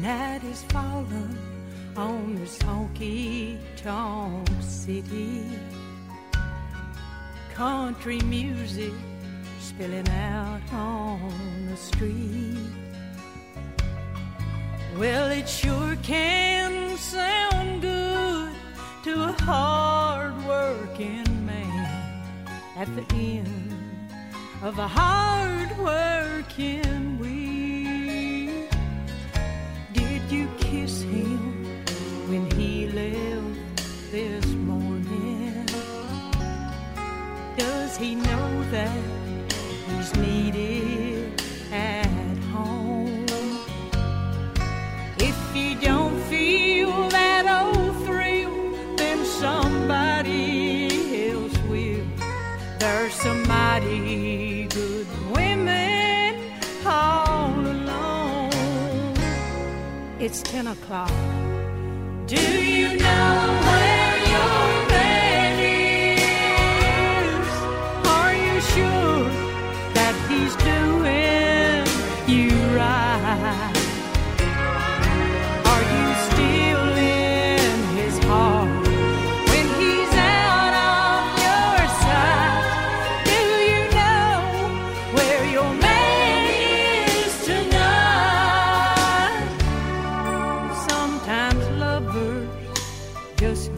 night is falling on this honky tonk city. Country music spilling out on the street. Well, it sure can sound good to a hard working man at the end of a hard working mighty good women all alone. It's ten o'clock. Do you know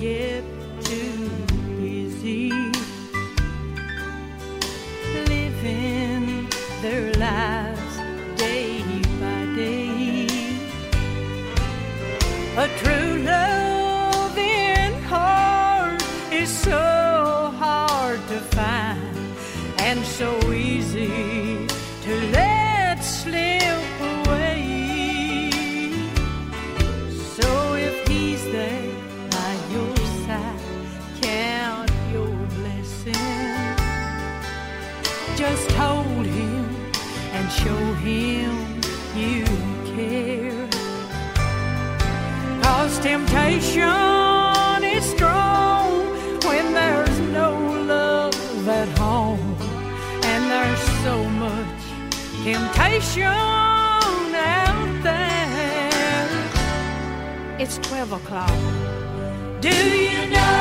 get too busy living their lives day by day. A true loving heart is so hard to find and so easy Just hold him and show him you care. Cause temptation is strong when there's no love at home. And there's so much temptation out there. It's 12 o'clock. Do you know